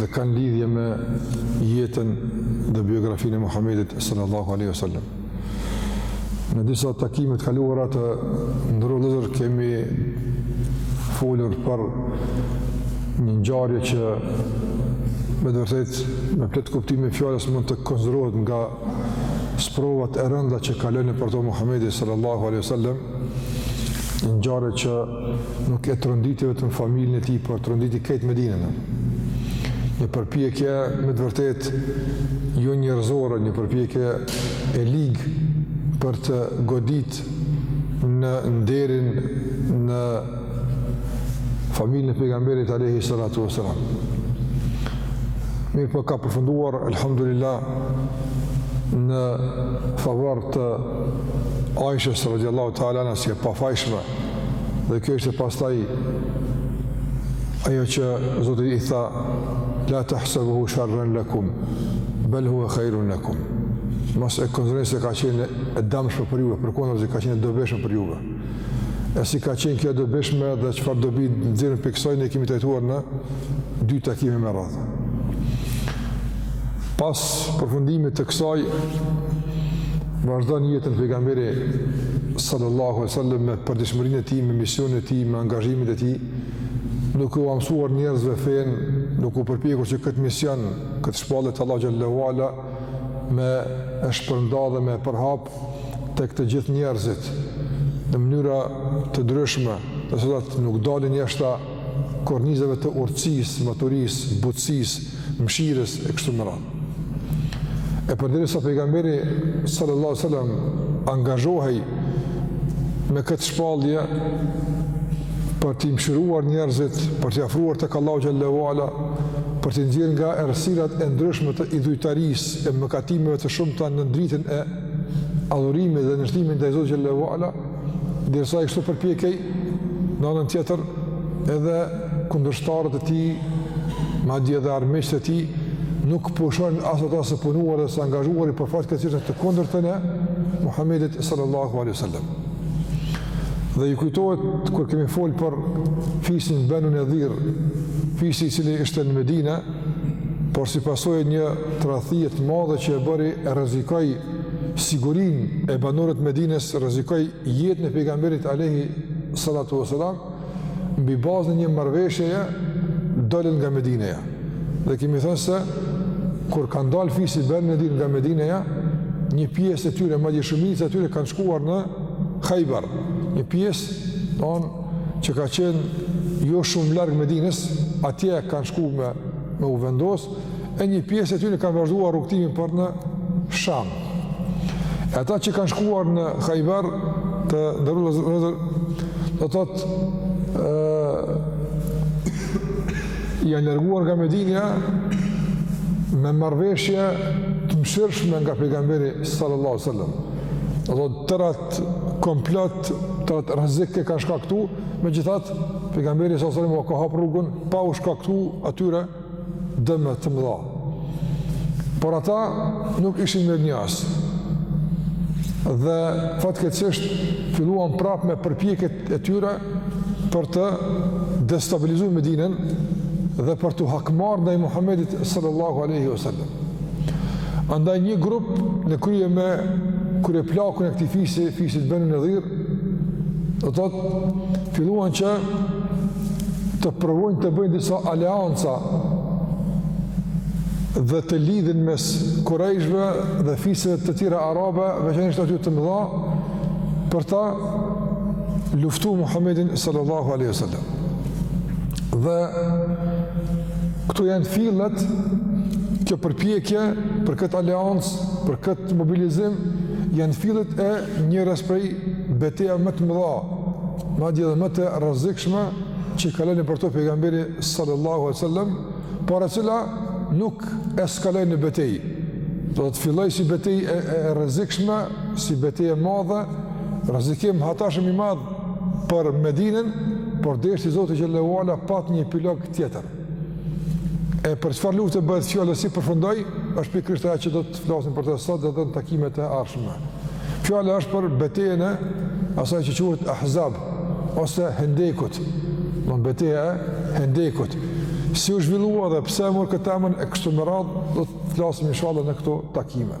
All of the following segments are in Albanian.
dhe kanë lidhje me jetën dhe biografinë e Muhamedit sallallahu alaihi wasallam. Në disa takime të kaluara të ndërluar kemi folur për një ngjarje që me të vërtetë me plot kuptimin e fjalës mund të konsiderohet nga sprovat e rënda që kaloi nëpër to Muhamedi sallallahu alaihi wasallam, një ngjarje që Nuk e tronditi vetëm familjen e tij, por tronditi krejt Medinën. Një përpjekje me të vërtet jo njerëzore, një përpjekje e lig për të godit në nderin në familjen e pejgamberit alayhi salatu wasalam. Mirëpo ka përfunduar alhamdulillah në favor të Aishës radiallahu ta'ala si e pafajshme, Dhe kjo ishte pastaj ajo që Zoti i tha la tahsabuhu sharran lakum bal huwa khairun lakum. Mos e konsideroni se ka qenë e dëmshme për juve, përkundazi ka qenë e dobishme për juve. E si ka qenë kjo e dobishme dhe çfarë dobi nxjerrin prej kësaj ne i kemi trajtuar në dy takime me radhë. Pas përfundimit të kësaj, vazhdon jetën pejgamberi sallallahu e sallam me përditshmërinë e tij, me misionin e tij, me angazhimet e tij, duke ua mësuar njerëzve fenë, duke u përpjekur që këtë mision, këtë shpallje të Allahut xhelle ue ala, me e shpërnda dhe me e përhap tek të gjithë njerëzit, në mënyra të ndryshme, të cilat nuk dalin jashta kornizave të urtësisë, maturisë, butësisë, mëshirës e kështu me radhë. E përderisa pejgamberi sallallahu alajhi wasallam angazhohej me këtë shpallje për t'i mëshiruar njerëzit, për t'i afruar tek Allahu xhelle ue ala, për t'i nxjerrë nga errësirat e ndryshme të idhujtarisë e mëkatimeve të shumta në dritën e adhurimit dhe nënshtrimit ndaj Zotit xhelle ue ala, Derisa ai kështu përpjekej, në anën tjetër edhe kundërshtarët e tij, madje edhe armiqtë e tij, nuk pushonin as ata së punuar dhe së angazhuar për fatkeqësisht të kundërtën e Muhamedit sallallahu alaihi wasallam. Dhe ju kujtohet kur kemi fol për fisin Banu Nadir, fisi i cili ishte në Medinë, por si pasojë e një tradhtie të madhe që e bëri e rrezikoi sigurinë e banorëve të Medinës rrezikoi jetën e pejgamberit Alejhi Salatu Veselam mbi bazën e një marrëveshjeje dolën nga Medineja dhe kemi thënë se kur kanë dalë fisi Benu Nedir nga Medineja një pjesë e tyre, madje shumica e tyre kanë shkuar në Hajber një pjesë domethënë, që ka qenë jo shumë larg Medinës atje kanë shku me, me u vendosë E një pjesë e tyre kanë vazhduar rrugëtimin për në Sham. E ata që kanë shkuar në Hajber të nderuar vëllezër, do të thotë janë larguar nga Medinja me marrëveshje të mëshirshme nga pejgamberi sallallahu sallam. Do të thotë tërë atë komplot, tërë atë rrezik e kanë shkaktu, megjithatë, pejgamberi sallallahu sallam u ka hapë rrugën pa u shkaktu atyre, dëme të mëdha. Por ata nuk ishin mirënjohës. Dhe fatkeqësisht filluan prap me përpjekjet e tyre për të destabilizu Medinën dhe për t'u hakmarr ndaj Muhammedit sallallahu aleyhi wa sallam. Andaj një grup në krye me kryeplakun e këtij fisi, fisit Benu Nedir, do të thotë filluan që të provojnë të bëjnë disa aleanca dhe të lidhin mes kurejshëve dhe fiseve të tjera arabe, veçanërisht atyre të mëdha, për ta luftu Muhammedin sallallahu aleyhi sallam. Dhe këtu janë fillet kjo përpjekje për këtë aleancë, për këtë mobilizim, janë fillet e njërës prej betejave më të mëdha, madje edhe më të rrezikshme që kaloi nëpër to pejgamberi sallallahu alaihi wasallam, por e cila nuk eskaloi në betejë. Do të thotë filloi si betejë e, e, e rrezikshme, si betejë e madhe, rrezikim hatashëm i madh për Medinën, por deshti Zoti xhele ve ala pat një epilog tjetër. E për çfarë lufte bëhet fjalë si përfundoi, është pikërisht ajo që do të flasim për të sot dhe në takimet e ardhshme. Fjala është për betejën e asaj që quhet Ahzab ose Hendekut. Domethënë beteja e Hendekut. Si u zhvillua dhe pse mori këtë emër e kështu me radhë, do të flasim inshallah në këto takime.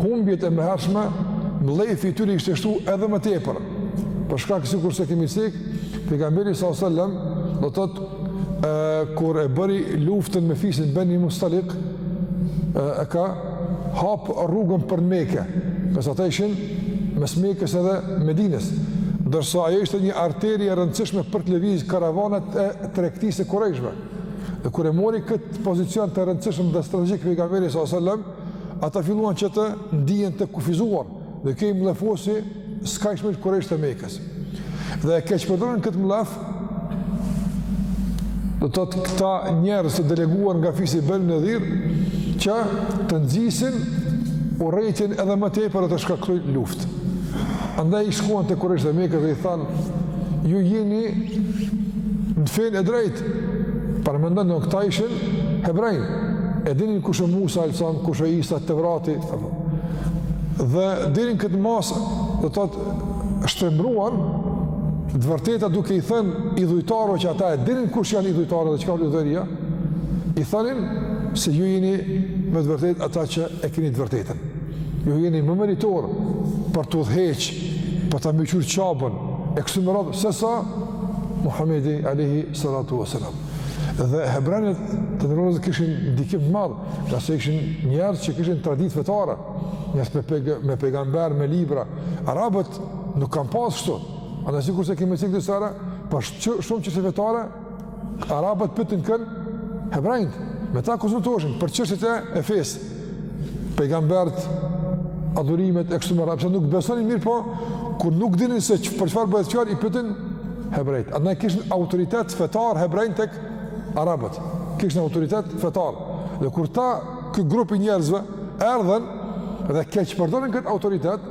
Humbjet e mëhershme, mllefi i tyre ishte shtu edhe më tepër. Për shkak se sikurse kemi cek, pejgamberi sa sallam do të thotë kur e bëri luftën me fisin Beni Mustalik, e, e ka hap rrugën për Meke, pse ata ishin mes Mekës edhe Medinës, ndërsa ajo ishte një arteri e rëndësishme për të lëvizë karavanat e tregtisë së kurejshëve. Dhe kur e mori këtë pozicion të rëndësishëm dhe strategjik pejgamberi a.s. ata filluan që të ndihen të kufizuar dhe kjo i mllefosi skajshëm kurejshët e Mekës. Dhe e keqpërdorën këtë mllef, do të thotë këta njerëz të deleguar nga fisi Beni Nedhir, që të nxisin urrejtjen edhe më tepër dhe të shkaktojnë luftë. Andaj i shkuan te kurejshët e Mekës dhe i thanë, ju jeni në fenë e drejtë, Paramendoni këta ishin hebrenj. E dinin kush o Musa, alejhi selam, kush o Isa, Tevrati. Dhe deri në këtë masë, do të thotë shtrembëruan të vërtetën duke i thënë idhujtarëve që ata e dinin kush janë idhujtarët dhe çka o idhujtaria, i thënin se ju jeni me të vërtetë ata që e keni të vërtetën. Ju jeni më meritorë për të udhëheq, për ta mbikqyrë Qaben, e kështu me radhë, sesa Muhamedi alejhi salatu ve selam. Dhe hebrenjtë të nderuar kishin ndikim të madh, ngase ishin njerëz që kishin traditë fetare, njerëz me peg me pejgamber, me libra. Arabët nuk kanë pas kështu. Andaj sikurse kemi cekë disa herë, për shumë çështje fetare arabët pyetnin kën hebrejt. Me ta konsultoheshin për çështjet e fesë. pejgambert, adhurimet e kështu me radhë, pse nuk besonin mirëpo kur nuk dinin se që, për çfarë bëhet fjalë i pyetnin hebrejt. Andaj kishin autoritet fetar hebrejt tek arabët. Kishin autoritet fetar. Dhe kur ta ky grup i njerëzve erdhën dhe keqpërdorën këtë autoritet,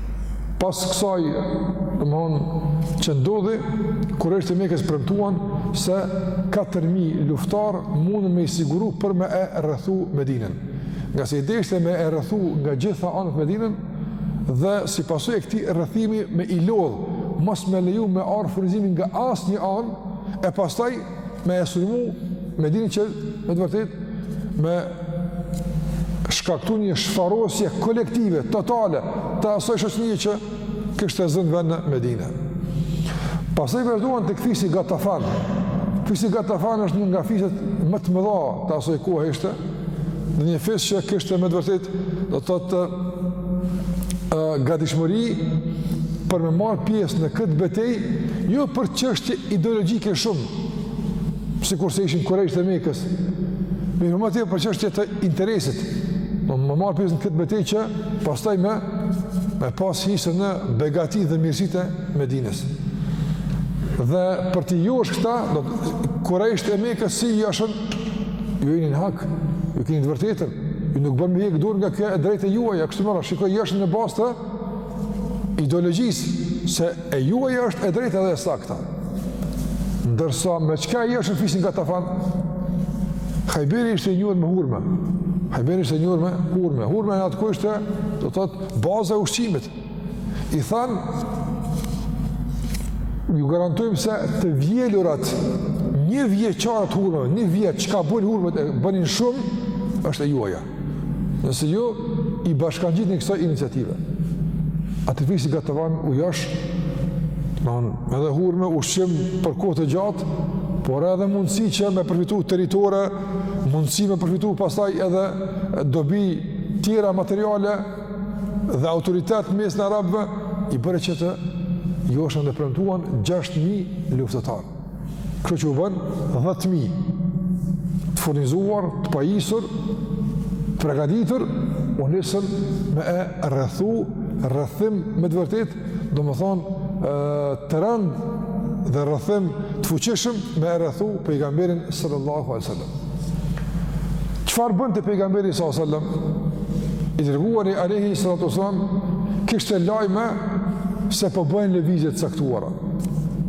Pas kësaj, domethënë, që ndodhi, kurejshët e Mekës premtuan se 4.000 luftarë munden me i siguru për me e rrethu Medinën. Ngase ideja ishte me e rrethu nga gjitha anët Medinën, dhe si pasojë e këtij rrethimi me i lodhë, mos me leju me ardh furnizimi nga asnjë anë, e pastaj me e sulmu Medinën që me të vërtetë me shkaktu një shfarosje kolektive, totale, të asoj shoqnie që kishte zënë vend në Medine. Pastaj vazhduan tek fisi Gatafan. Ky fisi Gatafan është një nga fiset më të mëdha të asoj kohe ishte, Dhe një fis që kishte me të vërtetë, do të thotë, uh, gatishmëri për me marrë pjesë në këtë betejë, jo për çështje ideologjike shumë, sikurse ishin kurejshët e Mekës, mirëpo më tepër për çështje të interesit, do me marrë pjesë në këtë betejë që pastaj me, me pas hise në begati dhe mirësitë e Medinës. Dhe për t'i josh këta, do kurejshët e Mekës si joshën, Ju jeni në hak, ju keni të vërtetën. Ju nuk bën me hjekë dorë nga kjo e drejtë e juaja, kështu me radhë, shiko, i joshin në bazë të ideologjisë se e juaja është e drejtë dhe e saktë. Ndërsa me çka e joshën fisin Gatafan? Hajberi ishte i njohur me hurme. Hajberi ishte i njohur me hurme. Hurme në atë kohë ishte, do të thotë, baza e ushqimit. I thanë, ju garantojmë se të vjelurat, njëvjeçare të hurmave, një vjet çka ka bënë hurmet, e bënin shumë, është e juaja. Nëse ju i bashkëngjiteni kësaj iniciative. Atëherë fisi Gatafan u josh, edhe hurme, ushqim për kohë të gjatë, por edhe mundësi që me përfitu territore, mundësi me përfitu pastaj edhe dobi tjera materiale, dhe autoritet në mesin e arabëve, i bëri që të joshen dhe premtuan 6.000 luftëtarë. Këto që u bënë 10.000 të furnizuar, të pajisur, të pregaditur, u nisën me e rrethu, rrethim me të vërtetë, domethënë, të rëndë dhe rrethim të fuqishëm me e rrethu pejgamberin sallallahu alejhi ve sellem. Çfarë bënte pejgamberi sallallahu alejhi ve sellem? I dërguari alejhi salatu ve selam kishte lajme se po bëjnë lëvizje të caktuara.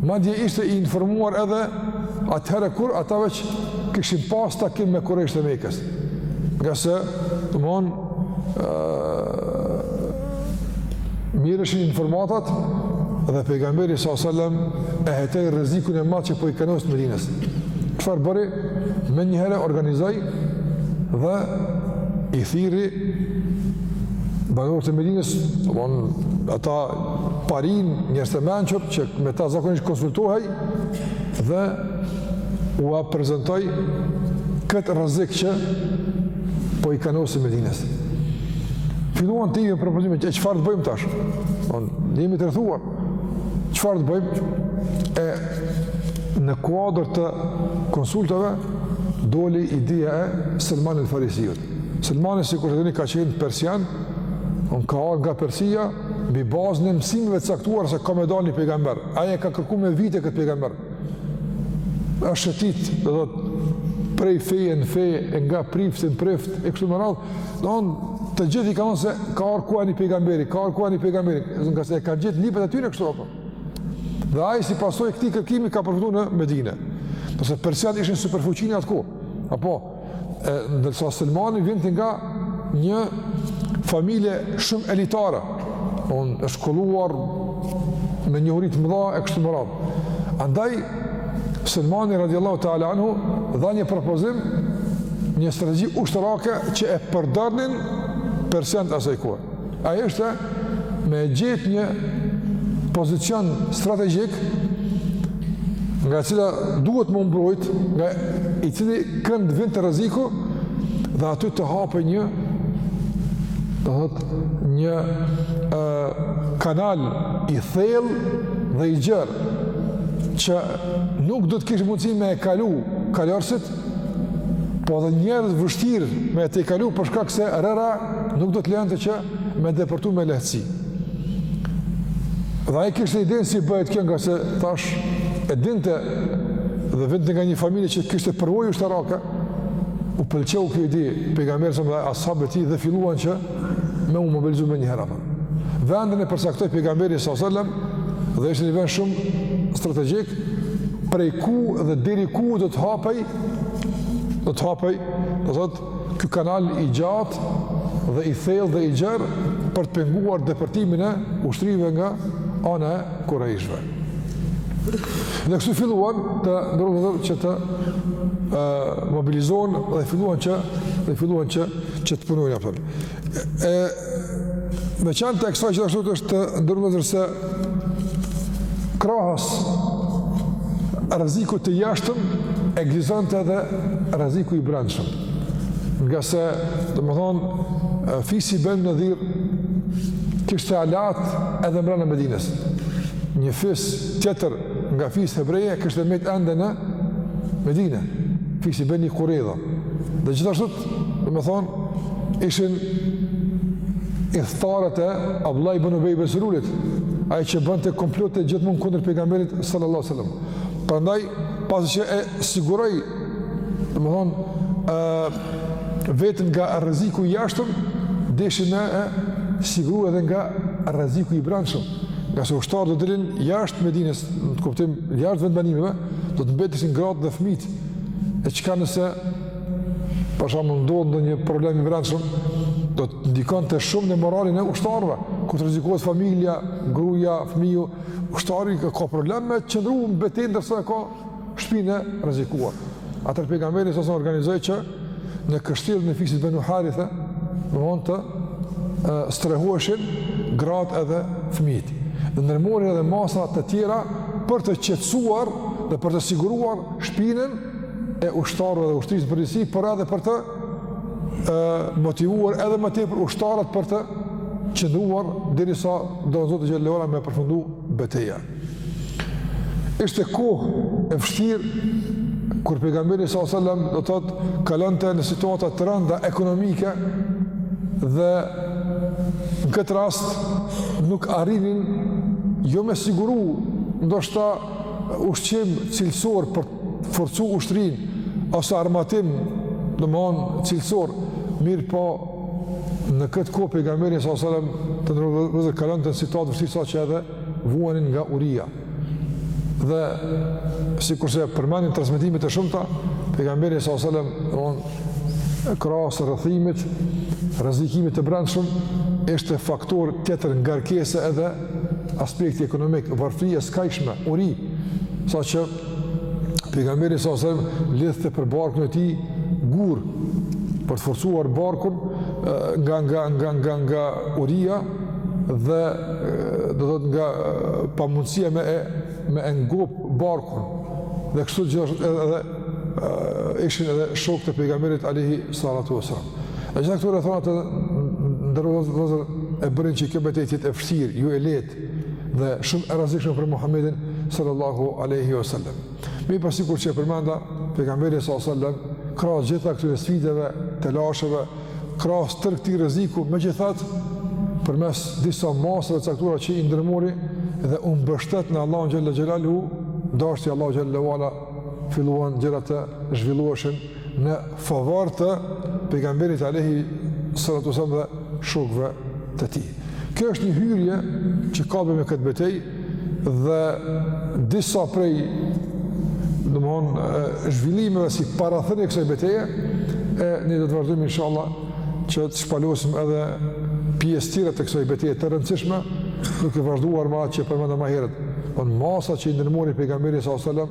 Madje ishte i informuar edhe atëherë kur ata veç kishin pas takim me kurejshët e Mekës. Ngase, domethënë, Mirreshin informatat dhe pejgamberi s.a.s. e hetoi rrezikun e madh që po i kanoset Medinës. Çfarë bëri? Menjëherë organizoi dhe i thirri banorët e Medinës, domthon ata parinë, njerëzit e mençur që me ta zakonisht konsultohej dhe ua prezantoi këtë rrezik që po i kanosej Medinës. Filluan të jepen propozime, e çfarë të bëjmë tash? Domthon, jemi të rrethuar, çfarë të bëjmë? E në kuadër të konsultave, doli ideja e Selman el Farisiut. Selmani sikur e dini ka qenë persian, domthon ka ardh nga Persia, mbi bazën e mësimeve të caktuara se ka me dalë një pejgamber. Ai e ka kërku me vite këtë pejgamber. është shëtit, do të thotë prej feje në feje, e nga prifti në prift, e kështu me radhë, domthon të gjithë i kanë thonë se ka ardh koha e një pejgamberi, ka ardh koha e një pejgamberi, e zënë ka se e ka gjet librat e tyre kështu apo. Dhe ai si pasojë e këtij kërkimi ka përfundu në Medine. Nëse persianët ishin superfuqi në atë kohë, apo, E, ndërsa Selmani vinte nga një familje shumë elitare, u ishte shkolluar me njohuri të mëdha e kështu me radhë. Andaj, Selmani radiallahu ta'ala anhu dha një propozim një strategji ushtarake që e përdornin persianët asaj kohë. Ajo ishte me gjet një pozicion strategjik nga cila duhet me u mbrojt nga i cili kënd vinte rreziku dhe aty të hapej një do thotë një e, kanal i thellë dhe i gjerë që nuk do të kishin mundësi me e kalu kalorësit Po edhe njerëzit vështirë me e tejkalu për shkak se rëra nuk do të lejonte që me depërtu me lehtësi. Dhe ai kishte idenë si bëhet kjo ngase thashë e dinte dhe vinte nga një familje që kishte përvojë ushtarake, u pëlqeu kjo ide pejgamberit s.a.s. dhe ashabëve të tij dhe filluan që me u mobilizu menjëherë. Vendin e përcaktoi pejgamberi s.a.s. dhe ishte një vend shumë strategjik, prej ku dhe deri ku do të hapej, do të hapej, do thotë ky kanal i gjatë dhe i thellë dhe i gjerë për të penguar depërtimin e ushtrive nga ana e kurejshve. Dhe kështu filluan të nderuar vëllezër që të e, mobilizohen dhe filluan që dhe filluan që që të punojnë apo. E veçanta e kësaj gjithashtu është të nderuar se krahas rrezikut të jashtëm ekzistonte edhe rreziku i brendshëm. Ngase, domethënë, fisi Beni Nadir kishte aleatë edhe mbrenda Medinës. Një fis tjetër nga fiset hebreje kishte mbet ende në Medinë, fisi Beni Kurejda. Dhe gjithashtu, domethënë, ishin ithtarët e Abdullah ibn Ubej bin Selulit, ai që bënte komplote gjithmonë kundër pejgamberit sallallahu sallam. Prandaj, pasi që e siguroi, domethënë, e, veten nga rreziku i jashtëm, deshi me e siguru edhe nga rreziku i brendshëm. Ngase ushtarët do të dilin jashtë Medinës, në atë kuptim jashtë vendbanimeve, do të mbeteshin gratë dhe fmijtë. E çka nëse, për shembull ndodh ndonjë problem i brendshëm, do të ndikonte shumë në moralin e ushtarëve, kur të rrezikohet familja, gruja, fmiju, ushtari ka problem me qëndru në betejë ndërsa e ka shtëpinë e rrezikuar. Atëherë pejgamberi sallallahu alajhi wasallam organizoi që në kështjellën e fisit Benu Haritha, domethënë të e, strehueshin gratë edhe fëmijët. Dhe ndërmorën edhe masa të tjera për të qetësuar dhe për të siguruar shpinën e ushtarëve dhe ushtrisë në përgjithësi, por edhe për të e, motivuar edhe më tepër ushtarët për të qëndruar derisa don Zoti xhelle ala me përfundu beteja. Ishte kohë e vështirë kur pejgamberi sallallahu alajhi wasallam do të thotë kalonte në situata të rënda ekonomike dhe në këtë rast nuk arrinin jo me siguru ndoshta ushqim cilësor për të forcu ushtrinë ose armatim domethënë cilësor mirëpo në këtë kohë pejgamberi sallallahu alajhi wasallam të nderuar kalonte në situatë të vështirë saqë edhe vuanin nga uria. Dhe sikurse përmendin transmetime të shumta, pejgamberi sallallahu alajhi wasallam domethënë krahas rrethimit, rrezikimit të brendshëm ishte faktor tjetër ngarkese edhe aspekti ekonomik, varfëri e skajshme, uri, saqë pejgamberi sallallahu alajhi wasallam lidhte për barkun e tij gur për të forcuar barkun nga, nga, nga, nga, nga uria dhe do thotë nga pamundësia me e, me e ngop barkun dhe kështu gjithashtu edhe, edhe ishin edhe shokët e pejgamberit alejhi salatu wasallam. Të gjitha këto rrethana, të nderuar vëllezër, e bënin që kjo betejë të jetë e vështirë, jo e lehtë dhe shumë e rrezikshme për Muhammedin sallallahu aleyhi wa sallam. Mirëpo sikurse që e përmenda, pejgamberi sallallahu aleyhi wa sallam, krahas gjitha këtyre sfideve, telasheve, Krahas tërë këtij rreziku, megjithatë, përmes disa masave të caktuara që i ndërmori dhe u mbështet në Allahun xhelle xhelaluhu, dashti Allahu xhelle wa ala filluan gjërat të zhvilloheshin në favor të pejgamberit alayhi salatu wasallam dhe shokëve të tij. Kjo është një hyrje që ka të bëjë me këtë betejë dhe disa prej domethënë zhvillimeve si parathënie e kësaj beteje e ne do të vazhdojmë inshallah që të shpalosim edhe pjesë tjera të kësaj beteje të rëndësishme duke vazhduar me atë që përmendëm ma herët. Domethënë masat që i ndërmori pejgamberi sallallahu alajhi wasallam